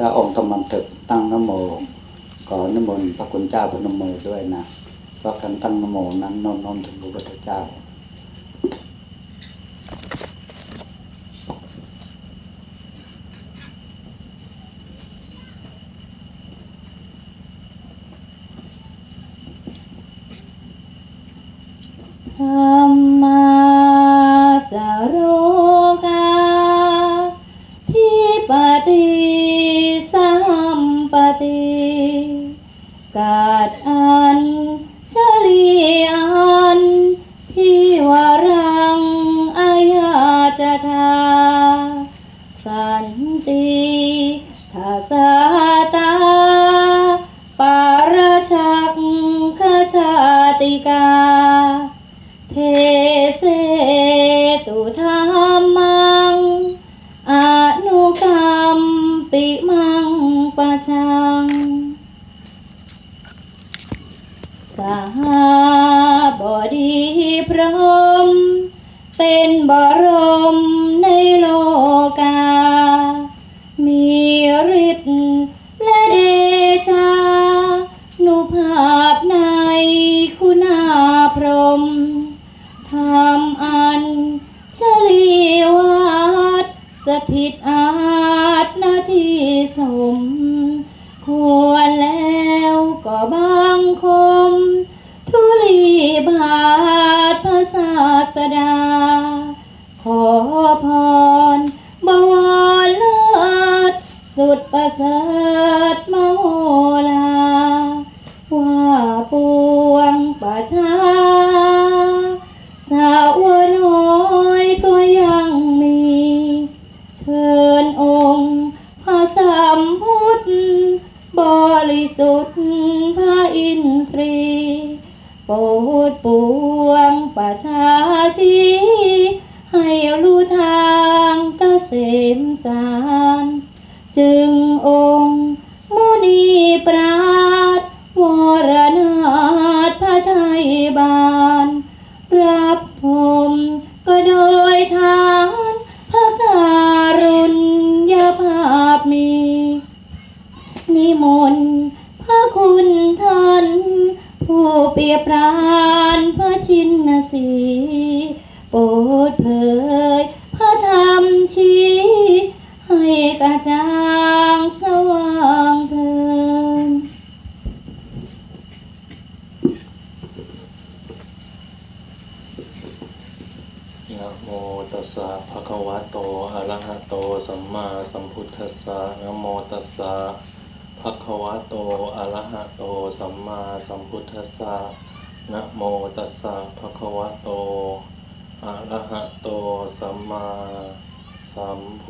ถ้าองค์ธรรมันตึกตั้งนโมขอนมนต์พระคุณเจ้าพนมมือด้วยนะเพราะการตั้งนโมนั้นน้อมน้อมถึงพระพุทธเจ้า ธรรมาจาโรกา ทิปติสัมปติกาดอันชลีอันที่วรังอายาจทาสันติทัสาตาปารชักขชาติกา เสุดพระอินทรีโปรดปวงประชาชีให้รู้ทางเกษมสาร จึงโอ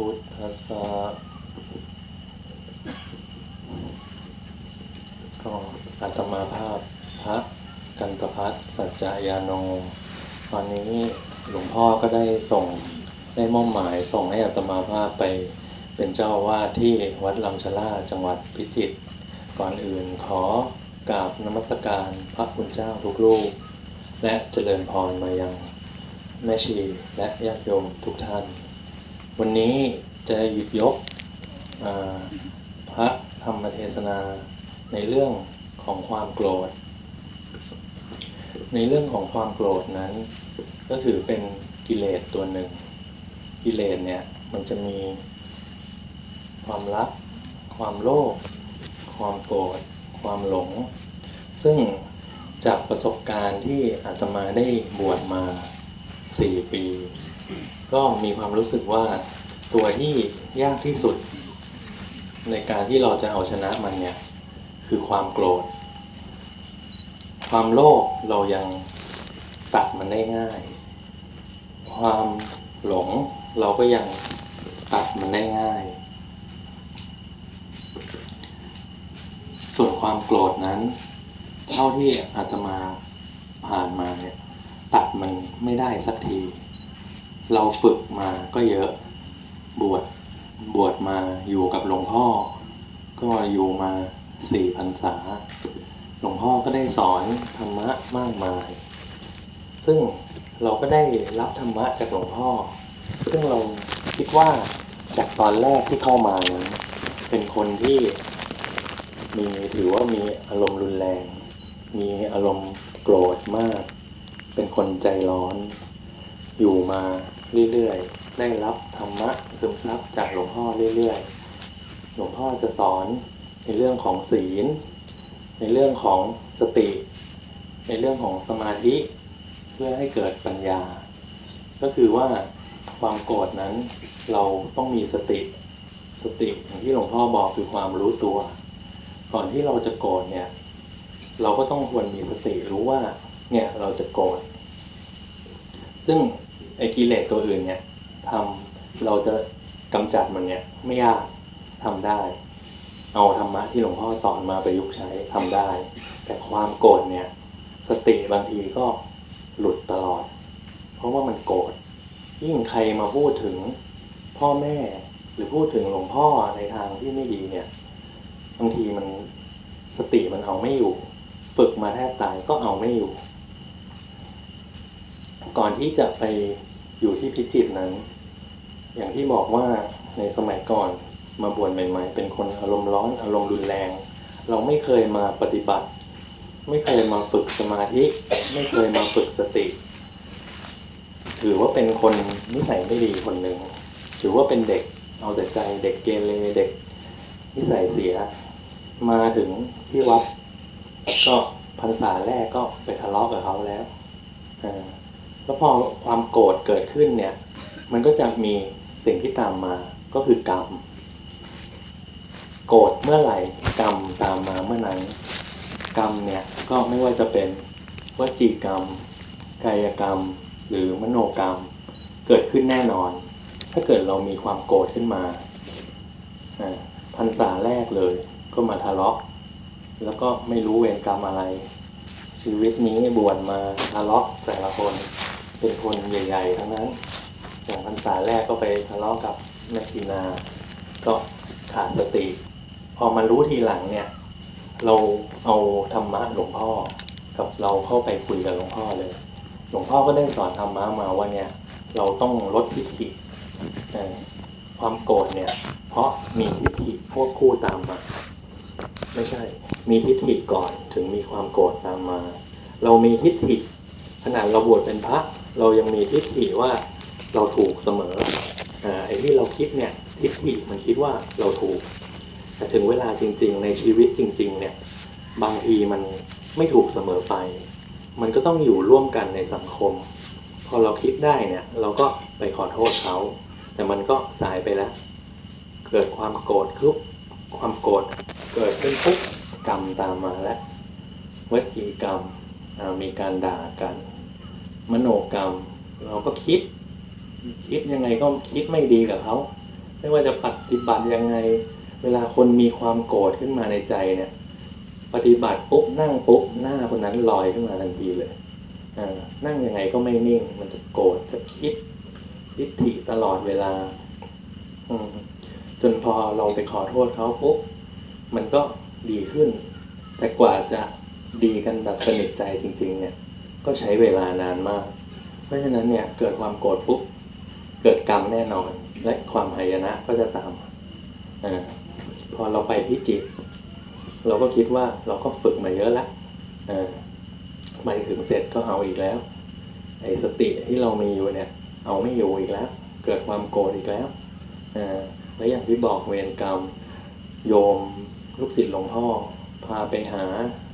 พุทธัสสะก็อาตมาภาพพระกันตพัฒสัจจายาโนตอนนี้หลวงพ่อก็ได้ส่งได้มอบหมายส่งให้อาตมาภาพไปเป็นเจ้าอาวาดที่วัดลำชะลาจังหวัดพิจิตรก่อนอื่นขอกราบนมัสการพระคุณเจ้าทุกรูป และเจริญพรมายังแม่ชีและญาติโยมทุกท่าน วันนี้จะหยิบยกพระธรรมเทศนาในเรื่องของความโกรธ ในเรื่องของความโกรธนั้น ก็ถือเป็นกิเลสตัวหนึ่ง กิเลสเนี่ยมันจะมีความรัก ความโลภความโกรธ ความหลง ซึ่งจากประสบการณ์ที่อาตมาได้บวชมา 4 ปี ก็มีความรู้สึกว่าตัวที่ยากที่สุด ในการที่เราจะเอาชนะมันเนี่ย คือความโกรธ ความโลภเรายังตัดมันได้ง่าย ความหลงเราก็ยังตัดมันได้ง่าย ส่วนความโกรธนั้น เท่าที่อาตมาผ่านมาเนี่ย ตัดมันไม่ได้สักที เราฝึกมาก็เยอะบวชบวชมาอยู่กับหลวงพ่อ ก็อยู่มาสี่พรรษา หลวงพ่อก็ได้สอนธรรมะมากมาย ซึ่งเราก็ได้รับธรรมะจากหลวงพ่อ ซึ่งเราคิดว่าจากตอนแรกที่เข้ามานั้นเป็นคนที่มีถือว่ามีอารมณ์รุนแรง มีอารมณ์โกรธมาก เป็นคนใจร้อน อยู่มา เรื่อยๆ ได้รับธรรมะซึมซับจากหลวงพ่อเรื่อยๆ หลวงพ่อจะสอนในเรื่องของศีล ในเรื่องของสติ ในเรื่องของสมาธิ เพื่อให้เกิดปัญญา ก็คือว่าความโกรธนั้นเราต้องมีสติ สติอย่างที่หลวงพ่อบอกคือความรู้ตัว ก่อนที่เราจะโกรธเนี่ย เราก็ต้องควรมีสติรู้ว่าเนี่ยเราจะโกรธซึ่ง ไอ้กิเลสตัวอื่นเนี่ยทำเราจะกำจัดมันเนี่ยไม่ยากทำได้ เอาธรรมะที่หลวงพ่อสอนมาประยุกต์ใช้ทำได้ แต่ความโกรธเนี่ย สติบางทีก็หลุดตลอด เพราะว่ามันโกรธยิ่งใครมาพูดถึงพ่อแม่หรือพูดถึงหลวงพ่อในทางที่ไม่ดีเนี่ยบางทีมันสติมันเอาไม่อยู่ ฝึกมาแทบตายก็เอาไม่อยู่ ก่อนที่จะไป อยู่ที่พิจิตนั้น อย่างที่บอกว่าในสมัยก่อนมาบวชใหม่ ๆ เป็นคนอารมณ์ร้อนอารมณ์รุนแรง เราไม่เคยมาปฏิบัติ ไม่เคยมาฝึกสมาธิ ไม่เคยมาฝึกสติ ถือว่าเป็นคนนิสัยไม่ดีคนหนึ่งถือว่าเป็นเด็กเอาแต่ใจเด็กเกเรเด็กนิสัยเสีย มาถึงที่วัดก็พรรษาแรกก็ไปทะเลาะกับเขาแล้วอ่า แล้วพอความโกรธเกิดขึ้นเนี่ย มันก็จะมีสิ่งที่ตามมาก็คือกรรม โกรธเมื่อไหร่กรรมตามมาเมื่อนั้น กรรมเนี่ยก็ไม่ว่าจะเป็นวจีกรรม กายกรรม หรือมโนกรรม เกิดขึ้นแน่นอน ถ้าเกิดเรามีความโกรธขึ้นมาพรรษาแรกเลย ก็มาทะเลาะแล้วก็ไม่รู้เวรกรรมอะไร ชีวิตนี้บวชมาทะเลาะแต่ละคน เป็นคนใหญ่ๆทั้งนั้น อย่างพรรษาแรกก็ไปทะเลาะกับแม่ชีนา ก็ขาดสติ พอมารู้ทีหลังเนี่ย เราเอาธรรมะหลวงพ่อ กับเราเข้าไปคุยกับหลวงพ่อเลย หลวงพ่อก็ได้สอนธรรมะมาว่าเนี่ย เราต้องลดทิฏฐิความโกรธเนี่ย เพราะมีทิฏฐิพวกคู่ตามมา ไม่ใช่ มีทิฏฐิก่อนถึงมีความโกรธตามมา เรามีทิฏฐิขนาดเราบวชเป็นพระ เรายังมีทิฏฐิว่าเราถูกเสมออ่าไอ้ที่เราคิดเนี่ยทิฏฐิมันคิดว่าเราถูก แต่ถึงเวลาจริง ๆ ในชีวิตจริง ๆ เนี่ยบางทีมันไม่ถูกเสมอไป มันก็ต้องอยู่ร่วมกันในสังคม พอเราคิดได้เนี่ยเราก็ไปขอโทษเขา แต่มันก็สายไปแล้ว เกิดความโกรธคุบความโกรธเกิดขึ้นปุ๊บกรรมตามมาแล้ววจีกรรมมีการด่ากัน มโนกรรม เราก็คิด คิดยังไงก็คิดไม่ดีกับเขาไม่ว่าจะปฏิบัติยังไง เวลาคนมีความโกรธขึ้นมาในใจเนี่ย ปฏิบัติปุ๊บนั่งปุ๊บหน้าคนนั้นลอยขึ้นมาทันทีเลยนั่งยังไงก็ไม่นิ่ง มันจะโกรธจะคิดทิฏฐิตลอดเวลาจนพอเราไปขอโทษเขาปุ๊บมันก็ดีขึ้น แต่กว่าจะดีกันแบบสนิทใจจริง ๆ เนี่ย ก็ใช้เวลานานมาก เพราะฉะนั้นเนี่ยเกิดความโกรธปุ๊บเกิดกรรมแน่นอน และความหายนะก็จะตามอาพอเราไปที่จิต เราก็คิดว่าเราก็ฝึกมาเยอะแล้วอ่าไปถึงเสร็จก็เอาอีกแล้วไอ้สติที่เรามีอยู่เนี่ยเอาไม่อยู่อีกแล้ว เกิดความโกรธอีกแล้วอ่าแล้วอย่างที่บอกเวรกรรมโยมลูกศิษย์หลวงพ่อพาไปหา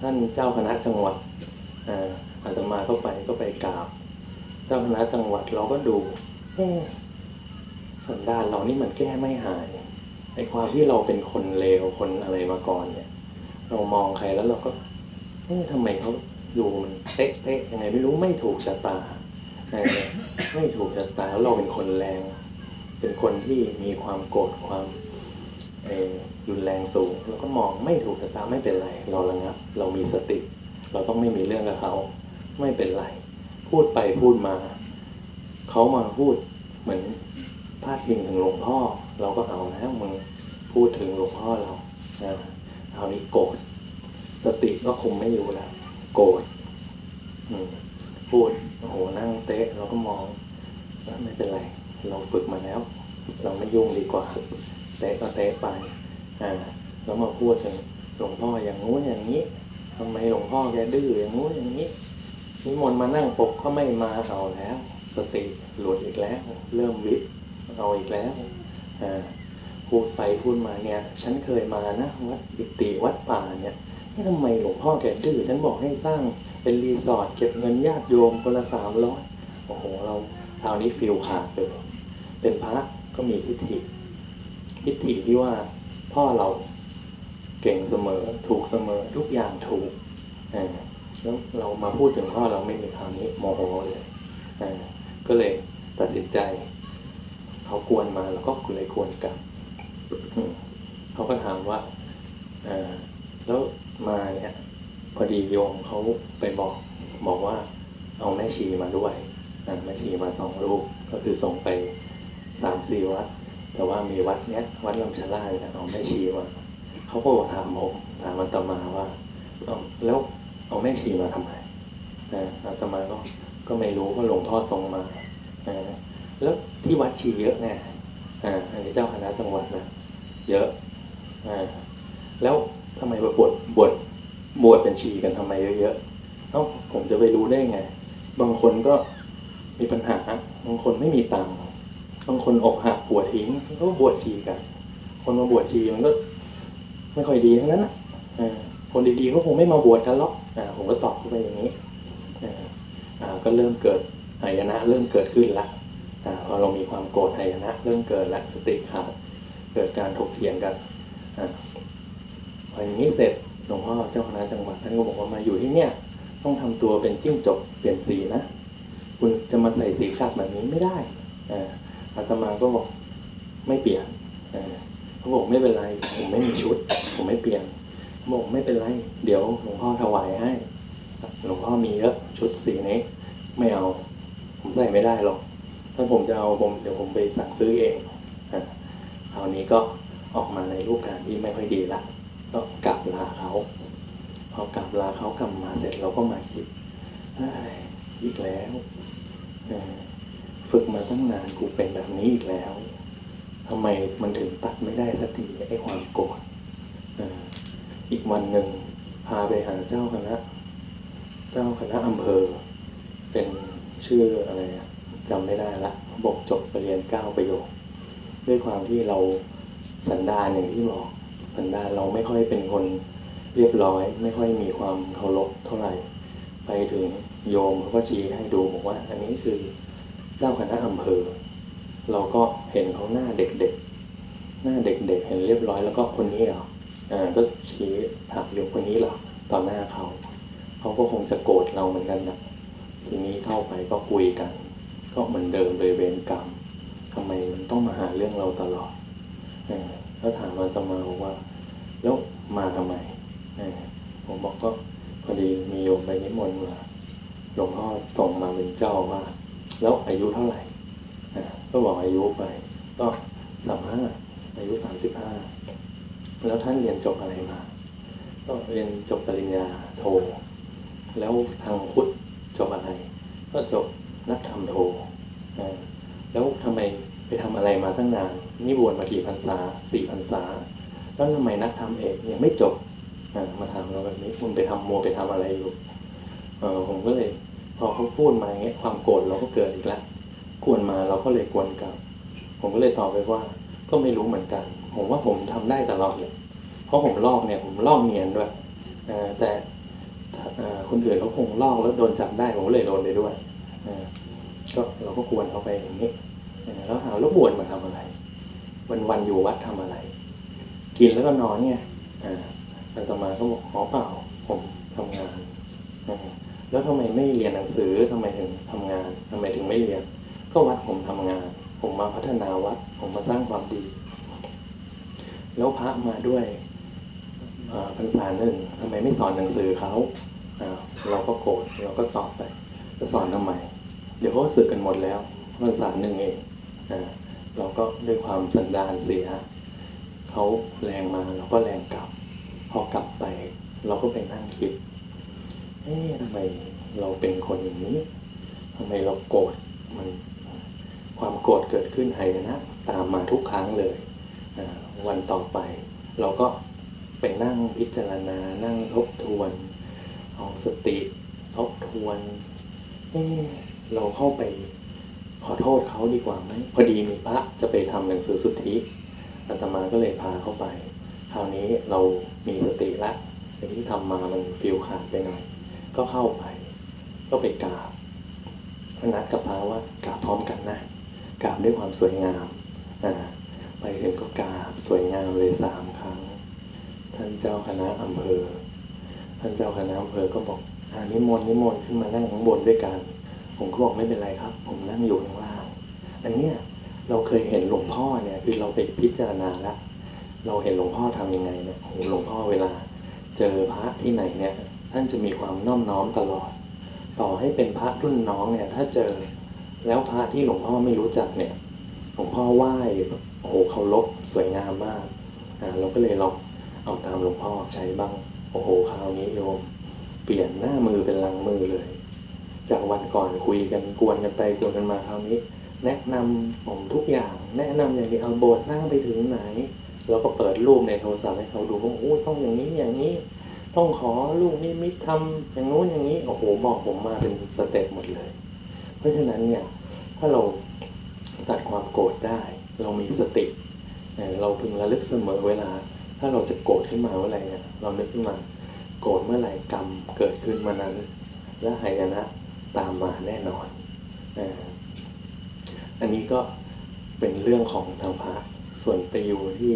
ท่านเจ้าคณะจังหวัด อ่าอาตมาก็ไปก็ไปกราบเจ้าคณะจังหวัดเราก็ดูเอ๊ะสันดานเรานี่มันแก้ไม่หายไอความที่เราเป็นคนเลวคนอะไรมาก่อนเนี่ย เรามองใครแล้วเราก็เอ๊ะทำไมเขาดูมันเต๊ะเต๊ะยังไงไม่รู้ไม่ถูกชะตาเออไม่ถูกชะตาแล้วเราเป็นคนแรง เป็นคนที่มีความโกรธความเอ่อรุนแรงสูงเราก็มองไม่ถูกชะตาไม่เป็นไร เราระงับ เรามีสติ เราต้องไม่มีเรื่องกับเขา ไม่เป็นไร พูดไปพูดมา เขามาพูดเหมือนพาดพิงถึงหลวงพ่อ เราก็เอาแล้วมึงพูดถึงหลวงพ่อเราอ่าเอานี้โกรธสติก็คุมไม่อยู่แล้วโกรธพูดโอ้โหนั่งเตะเราก็มองแล้วไม่เป็นไร เราฝึกมาแล้ว เราไม่ยุ่งดีกว่าเตะก็เตะไปอ่าแล้วมาพูดถึงหลวงพ่ออย่างงู้นอย่างนี้ทำไมหลวงพ่อแกดื้ออย่างงู้นอย่างนี้ นิมนต์มานั่งปกก็ไม่มาเอาแล้ว สติหลุดอีกแล้ว เริ่มวิทย์เอาอีกแล้วพูดไปพูดมาเนี่ย ฉันเคยมานะวัดอิติวัดป่าเนี่ยทำไมหลวงพ่อแกดื้อฉันบอกให้สร้างเป็นรีสอร์ทเก็บเงินญาติโยมคนละสามร้อยโอ้โหเราคราวนี้ฟิวส์ขาดเลยเป็นพระก็มีทิฏฐิทิฏฐิที่ว่าพ่อเราเก่งเสมอถูกเสมอทุกอย่างถูกเออ แล้วเรามาพูดถึงพ่อเราไม่มีคราวนี้โมโหเลยก็เลยตัดสินใจ เขากวนมาแล้วก็เลยกวนกลับเขาก็ถามว่าแล้วมาเนี่ยพอดีโยมเขาไปบอกบอกว่าเอาแม่ชีมาด้วยแม่ชีมาสองรูปก็คือส่งไปสามสี่วัด แต่ว่ามีวัดเนี้ยวัดลำชะล่าเนี่ยเอาแม่ชีมาเขาก็ถามผมถามอาตมาว่าแล้ว เอาแม่ชีมาทำไมอ่าอาตมาก็ก็ไม่รู้ว่าหลวงพ่อทรงมาอ่าแล้วที่วัดชีเยอะไงอ่าอันนี้เจ้าคณะจังหวัดนะเยอะอ่าแล้วทำไมมาบวชบวชบวชเป็นชีกันทำไมเยอะๆเอ้าผมจะไปรู้ได้ไง บางคนก็มีปัญหา บางคนไม่มีตังค์บางคนอกหักปวดทิ้งก็บวชชีกัน คนมาบวชชีมันก็ ไม่ค่อยดีทั้งนั้นนะเออคนดีๆก็คงไม่มาบวชกันหรอก ผมก็ตอบเข้าไปอย่างนี้ก็เริ่มเกิดหายนะเริ่มเกิดขึ้นละพอเรามีความโกรธหายนะเริ่มเกิดละสติขาดเกิดการถกเถียงกันอพออย่างนี้เสร็จหลวงพ่อเจ้าคณะจังหวัดท่านก็บอกว่ามาอยู่ที่เนี่ยต้องทำตัวเป็นจิ้งจกเปลี่ยนสีนะ คุณจะมาใส่สีขัดแบบนี้ไม่ได้อ่าอาตมาก็บอกไม่เปลี่ยนเขาบอกไม่เป็นไรผมไม่มีชุด ผมไม่เปลี่ยน บอกไม่เป็นไร เดี๋ยวหลวงพ่อถวายให้ หลวงพ่อมีเยอะชุดสีนี้ ไม่เอา ผมใส่ไม่ได้หรอก ถ้าผมจะเอาผมเดี๋ยวผมไปสั่งซื้อเองคราวนี้ก็ออกมาในรูปการที่ไม่ค่อยดีละ ก็กลับลาเขา พอกลับลาเขากลับมาเสร็จเราก็มาคิดอีกแล้ว ฝึกมาตั้งนานกูเป็นแบบนี้อีกแล้วทำไมมันถึงตัดไม่ได้สักทีไอ้ความโกรธ อีกวันหนึ่งพาไปหาเจ้าคณะ เจ้าคณะอำเภอ เป็นชื่ออะไรจำไม่ได้ละบอกจบไปเรียนเก้าประโยค ด้วยความที่เราสันดานอย่างที่บอกสันดานเราไม่ค่อยเป็นคนเรียบร้อย ไม่ค่อยมีความเคารพเท่าไหร่ ไปถึงโยมเขาก็ชี้ให้ดูบอกว่า อันนี้คือเจ้าคณะอำเภอ เราก็เห็นเขาหน้าเด็กๆ หน้าเด็กๆ เห็นเรียบร้อยแล้วก็คนนี้เหรอ ก็ชี้ถามโยมคนนี้หรอต่อหน้าเขาเขาก็คงจะโกรธเราเหมือนกันนะทีนี้เข้าไปก็คุยกัน ก็เหมือนเดิมเลยเวรกรรมทำไมมันต้องมาหาเรื่องเราตลอดออแล้วถามอาตมาบอกว่าแล้วมาทำไมผมบอกก็พอดีมีโยมไปนิมนต์มาหลวงพ่อส่งมาเป็นเจ้าว่า แล้วอายุเท่าไหร่ก็บอกอายุไป ก็สามห้าอายุสามสิบห้า แล้วท่านเรียนจบอะไรมา ก็เรียนจบปริญญาโท แล้วทางพุทธจบอะไร ก็จบนักธรรมโท แล้วทำไมไปทำอะไรมาตั้งนาน นี่บวชมากี่พรรษาสี่พรรษา แล้วทำไมนักธรรมเอกยังไม่จบ มาถามเราแบบนี้คุณไปทำโมวไปทำอะไรอยู่ผมก็เลย พอเขาพูดมาอย่างเงี้ยความโกรธเราก็เกิดอีกแล้วกวนมาเราก็เลยกวนกลับ ผมก็เลยตอบไปว่า ก็ไม่รู้เหมือนกัน ผมว่าผมทำได้ตลอดเลย เพราะผมลอกเนี่ยผมลอกเนียนด้วยอแต่อคนอื่นเขาคงลอกแล้วโดนจับได้ผมเลยโดนไปด้วยอก็เราก็ควรเขาไปอย่างนี้แล้วถาล้วบวชมาทำอะไร วันวันอยู่วัดทำอะไร กินแล้วก็นอนเนี่ยอ่าอาตมาก็บอกขอเปล่าผมทำงาน แล้วทำไมไม่เรียนหนังสือทำไมถึงทำงานทำไมถึงไม่เรียน ก็วัดผมทำงาน ผมมาพัฒนาวัด ผมมาสร้างความดี แล้วพระมาด้วยพรรษาหนึ่งทำไมไม่สอนหนังสือเขาเราก็โกรธเราก็ตอบไปจะสอนทำไม เดี๋ยวเขาสึกกันหมดแล้วพรรษาหนึ่งเองเราก็ด้วยความสันดานเสียเขาแรงมาเราก็แรงกลับ พอกลับไป เราก็ไปนั่งคิดเอ๊ะทำไมเราเป็นคนอย่างนี้ทำไมเราโกรธมัน ความโกรธเกิดขึ้นไหนะ ตามมาทุกครั้งเลยวันต่อไป เราก็ไปนั่งพิจารณานั่งทบทวนเอาสติทบทวนเอเราเข้าไปขอโทษเขาดีกว่าไหมพอดีมีพระจะไปทำหนังสือสุทธิอาตมาก็เลยพาเข้าไปคราวนี้เรามีสติละสิ่งที่ทำมามันฟิลขาดไปหน่อยก็เข้าไป ก็ไปกราบนัดกับพระว่ากราบพร้อมกันนะ กราบด้วยความสวยงามไปถึงก็กราบสวยงามเลยสามครั้ง ท่านเจ้าคณะอำเภอ ท่านเจ้าคณะอำเภอก็บอกอานิมนต์นิมนต์ขึ้นมานั่งข้างบนด้วยกัน ผมก็บอกไม่เป็นไรครับ ผมนั่งอยู่ข้างล่าง อันเนี้ยเราเคยเห็นหลวงพ่อเนี่ยคือเราไปพิจารณาแล้วเราเห็นหลวงพ่อทำยังไงเนี่ยโอ้โหหลวงพ่อเวลา เจอพระที่ไหนเนี่ยท่านจะมีความน้อมน้อมตลอด ต่อให้เป็นพระรุ่นน้องเนี่ยถ้าเจอ แล้วพระที่หลวงพ่อไม่รู้จักเนี่ยหลวงพ่อไหว้โอ้โหเคารพสวยงามมากอ่าเราก็เลยลองเอาตามหลวงพ่อใช้บ้างโอ้โหคราวนี้โยม เปลี่ยนหน้ามือเป็นหลังมือเลย จากวันก่อนคุยกันกวนกันไปกวนกันมาคราวนี้ แนะนำผมทุกอย่าง แนะนำอย่างนี้เอาโบสถ์สร้างไปถึงไหนแล้วก็เปิดรูปในโทรศัพท์ให้เขาดูว่าโอ้ต้องอย่างนี้อย่างนี้ ต้องขอลูกนิมิตทำอย่างโน้นอย่างนี้โอ้โหบอกผมมาเป็นสเต็ปหมดเลย ราะฉะนั้นเนี่ยถ้าเราตัดความโกรธได้ เรามีสติ เราพึงระลึกเสมอเวลา ถ้าเราจะโกรธขึ้นมาเมื่อไหร่เนี่ยเรานึกขึ้นมาโกรธเมื่อไหร่กรรมเกิดขึ้นมื่อนั้น และหายนะตามมาแน่นอนอันนี้ก็เป็นเรื่องของทางพระส่วนไปอยู่ที่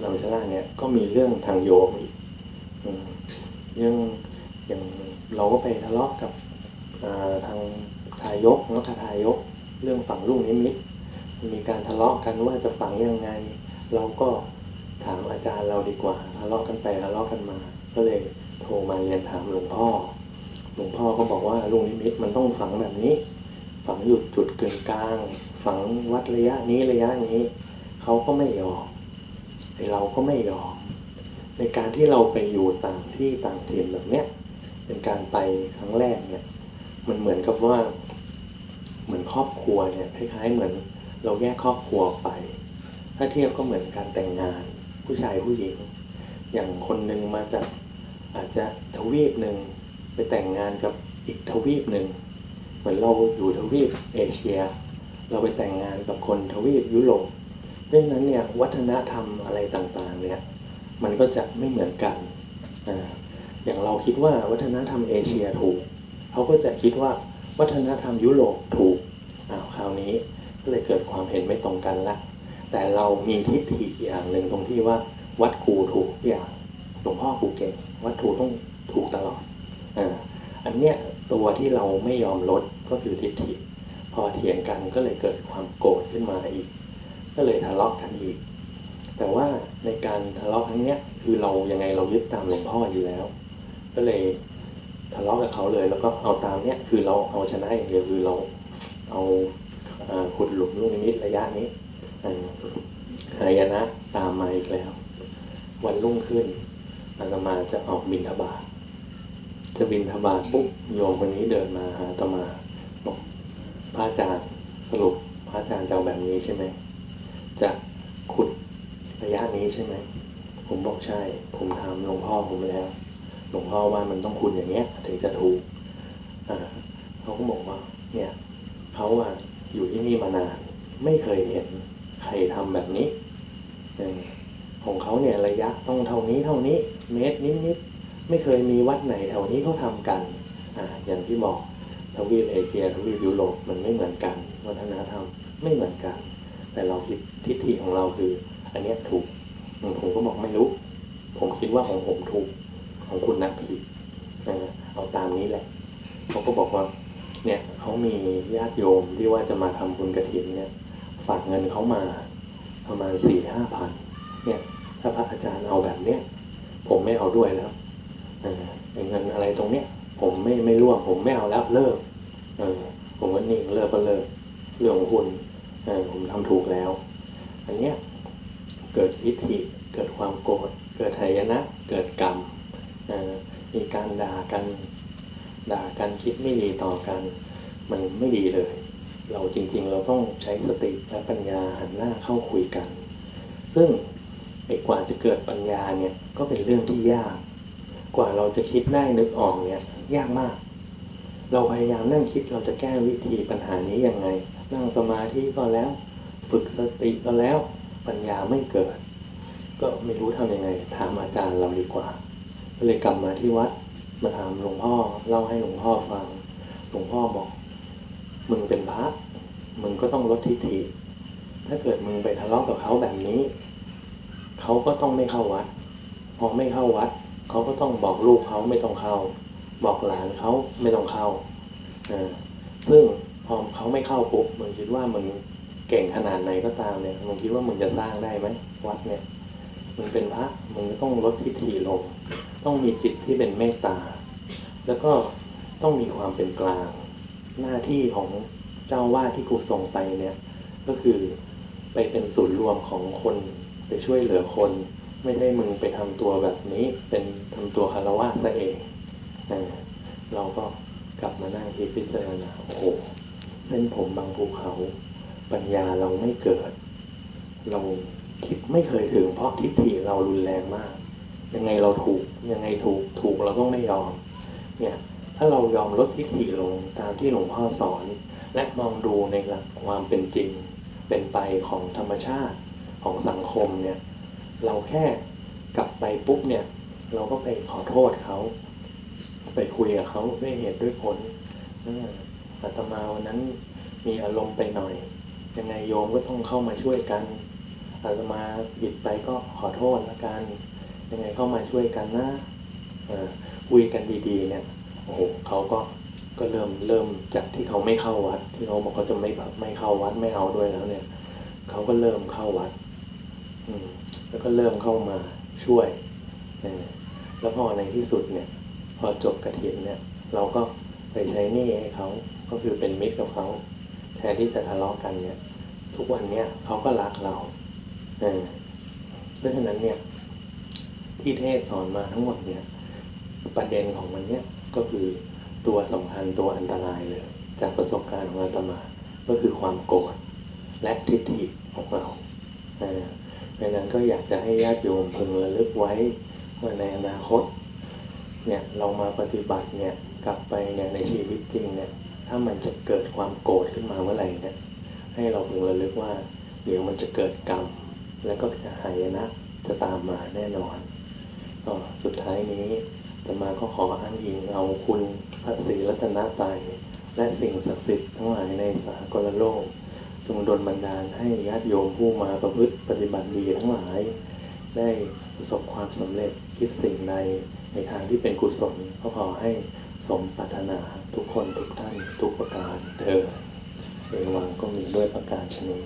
เราชล่าเนี่ยก็มีเรื่องทางโยมอีกอืมยังอย่างเราก็ไปทะเลาะกับทาง ทายกนักทายก เรื่องฝังลูกนิมิตมีการทะเลาะกันว่าจะฝังยังไง เราก็ถามอาจารย์เราดีกว่าทะเลาะกันไปทะเลาะกันมา ก็เลยโทรมาเรียนถามหลวงพ่อ หลวงพ่อก็บอกว่าลูกนิมิตมันต้องฝังแบบนี้ ฝังอยู่จุดกึ่งกลาง ฝังวัดระยะนี้ระยะนี้ เขาก็ไม่ยอมเราก็ไม่ยอม ในการที่เราไปอยู่ต่างที่ต่างถิ่นแบบเนี้ยเป็นการไปครั้งแรกเนี่ย มันเหมือนกับว่า ครอบครัวเนี่ยคล้ายๆเหมือนเราแยกครอบครัวไป ถ้าเทียบก็เหมือนการแต่งงาน ผู้ชายผู้หญิง อย่างคนหนึ่งมาจากอาจจะทวีปหนึ่งไปแต่งงานกับอีกทวีปหนึ่งเหมือนเราอยู่ทวีปเอเชีย เราไปแต่งงานกับคนทวีปยุโรปเพราะฉะนั้นเนี่ยวัฒนธรรมอะไรต่างๆเนี่ยมันก็จะไม่เหมือนกันออย่างเราคิดว่าวัฒนธรรมเอเชียถูก เขาก็จะคิดว่าวัฒนธรรมยุโรปถูก คราวนี้ก็เลยเกิดความเห็นไม่ตรงกันละแต่เรามีทิฏฐิอย่างหนึ่งตรงที่ว่า วัดครูถูกอย่างหลวงพ่อครูเก่งวัดครูต้องถูกตลอดอ่าอันเนี้ยตัวที่เราไม่ยอมลดก็คือทิฏฐิ พอเถียงกันก็เลยเกิดความโกรธขึ้นมาอีก ก็เลยทะเลาะกันอีก แต่ว่าในการทะเลาะครั้งเนี้ยคือเรายังไงเรายึดตามหลวงพ่ออยู่แล้ว ก็เลยทะเลาะกับเขาเลยแล้วก็เอาตามเนี้ยคือเราเอาชนะอย่างเดียวคือเราเอา ขุดหลุมลูกนิมิตระยะนี้เอ่อหายนะตามมาอีกแล้ว วันรุ่งขึ้นอาตมาจะออกบินทบาทจะบินทบาทปุ๊บโยมคนนี้เดินมาหาอาตมาบอกพระอาจารย์สรุปพระอาจารย์จะแบบนี้ใช่ไหมจะขุดระยะนี้ใช่ไหมผมบอกใช่ ผมทำหลวงพ่อผมแล้วหลวงพ่อว่ามันต้องคุณอย่างเงี้ย ถึงจะถูกอ่าเขาก็บอกว่า เนี่ยเขาอะ อยู่ที่นี่มานาน ไม่เคยเห็นใครทำแบบนี้ ของเขาเนี่ยระยะต้องเท่านี้เท่านี้ เมตรนิดๆไม่เคยมีวัดไหนแถวนี้เขาทำกันอ่าอย่างที่บอกทวีปเอเชียทวีปยุโรปมันไม่เหมือนกัน วัฒนธรรมไม่เหมือนกัน แต่เราคิดทิฏฐิของเราคือ อันนี้ถูก ผมก็บอกไม่รู้ ผมคิดว่าของผมถูกของคุณนักผิดนะเอาตามนี้แหละเขาก็บอกว่า เนี่ยเขามีญาติโยมที่ว่าจะมาทำบุญกระถินเนี่ยฝากเงินเขามาประมาณสี่ห้าพันเนี่ยถ้าพระอาจารย์เอาแบบเนี้ยผมไม่เอาด้วยแล้วเงินอะไรตรงเนี้ยผมไม่ไม่ร่วมผมไม่เอาแล้วเลิกเออผมก็นิ่งเลิกก็เลิกเรื่องของคุณเออผมทำถูกแล้ว อันเนี้ยเกิดทิฏฐิเกิดความโกรธเกิดไหยนะ เกิดกรรมเออมีการด่ากัน ด่ากันคิดไม่ดีต่อกัน มันไม่ดีเลย เราจริงๆ เราต้องใช้สติและปัญญาหันหน้าเข้าคุยกัน ซึ่งไอ้กว่าจะเกิดปัญญาเนี่ยก็เป็นเรื่องที่ยาก กว่าเราจะคิดได้นึกออกเนี่ยยากมาก เราพยายามนั่งคิดเราจะแก้วิธีปัญหานี้ยังไง นั่งสมาธิก็แล้ว ฝึกสติก็แล้วปัญญาไม่เกิด ก็ไม่รู้ทำยังไง ถามอาจารย์เราดีกว่า ก็เลยกลับมาที่วัด มาถามหลวงพ่อเล่าให้หลวงพ่อฟัง หลวงพ่อบอก มึงเป็นพระมึงก็ต้องลดทิฐิ ถ้าเกิดมึงไปทะเลาะกับเขาแบบนี้ เขาก็ต้องไม่เข้าวัด พอไม่เข้าวัด เขาก็ต้องบอกลูกเขาไม่ต้องเข้า บอกหลานเขาไม่ต้องเข้าซึ่งพอเขาไม่เข้าปุ๊บมึงคิดว่ามึงเก่งขนาดไหนก็ตามเนี่ยมึงคิดว่ามึงจะสร้างได้ไหมวัดเนี่ยมึงเป็นพระมึงก็ต้องลดทิฐิลง ต้องมีจิตที่เป็นเมตตา แล้วก็ต้องมีความเป็นกลาง หน้าที่ของเจ้าวาดที่กูส่งไปเนี่ยก็คือไปเป็นศูนย์รวมของคนไปช่วยเหลือคน ไม่ใช่มึงไปทำตัวแบบนี้เป็นทำตัวคารวะซะเองเอเราก็กลับมานั่งคิดพิจารณาโอ้โหเส้นผมบางภูเขา ปัญญาเราไม่เกิด เราคิดไม่เคยถึงเพราะทิฏฐิเรารุนแรงมาก ยังไงเราถูกยังไงถูกถูกเราต้องไม่ยอม เนี่ยถ้าเรายอมลดทิฏฐิลงตามที่หลวงพ่อสอน และมองดูในหลักความเป็นจริง เป็นไปของธรรมชาติของสังคมเนี่ยเราแค่กลับไปปุ๊บเนี่ยเราก็ไปขอโทษเขา ไปคุยกับเขาด้วยเหตุด้วยผลอาตมาวันนั้นมีอารมณ์ไปหน่อย ยังไงโยมก็ต้องเข้ามาช่วยกันอาตมาผิดไปก็ขอโทษละกัน ยังไงเข้ามาช่วยกันนะ คุยกันดีๆ เนี่ยโอ้โหเขาก็ก็เริ่มเริ่มจากที่เขาไม่เข้าวัด ที่เขาบอกเขาจะไม่แบบไม่เข้าวัดไม่เอาด้วยแล้วเนี่ยเขาก็เริ่มเข้าวัด อืม แล้วก็เริ่มเข้ามาช่วยเออแล้วพอในที่สุดเนี่ย พอจบกระถินเนี่ย เราก็ไปใช้หนี้ให้เขาก็คือเป็นมิตรกับเขาแทนที่จะทะเลาะกันเนี่ย ทุกวันเนี่ยเขาก็รักเราเออเพราะฉะนั้นเนี่ย ที่เทศสอนมาทั้งหมดเนี่ย ประเด็นของมันเนี่ยก็คือตัวสำคัญตัวอันตรายเลย จากประสบการณ์ของอาตมาก็คือความโกรธและทิฏฐิของเราดังนั้นก็อยากจะให้ญาติโยมพึงระลึกไว้ว่าในอนาคตเนี่ยเรามาปฏิบัติเนี่ยกลับไปเนี่ยในชีวิตจริงเนี่ยถ้ามันจะเกิดความโกรธขึ้นมาเมื่อไหร่เนี่ยให้เราพึงระลึกว่าเดี๋ยวมันจะเกิดกรรม แล้วก็จะหายนะจะตามมาแน่นอนก็สุดท้ายนี้ อาตมาก็ขออ้างอิงเอาคุณพระศรีรัตนตรัยและสิ่งศักดิ์สิทธิ์ทั้งหลายในสากลโลก จงดลบันดาลให้ญาติโยมผู้มาประพฤติปฏิบัติดีทั้งหลาย ได้ประสบความสำเร็จคิดสิ่งใดในทางที่เป็นกุศลก็ขอให้สมปรารถนาทุกคนทุกท่านทุกประการเธอเอวังก็มีด้วยประการชนี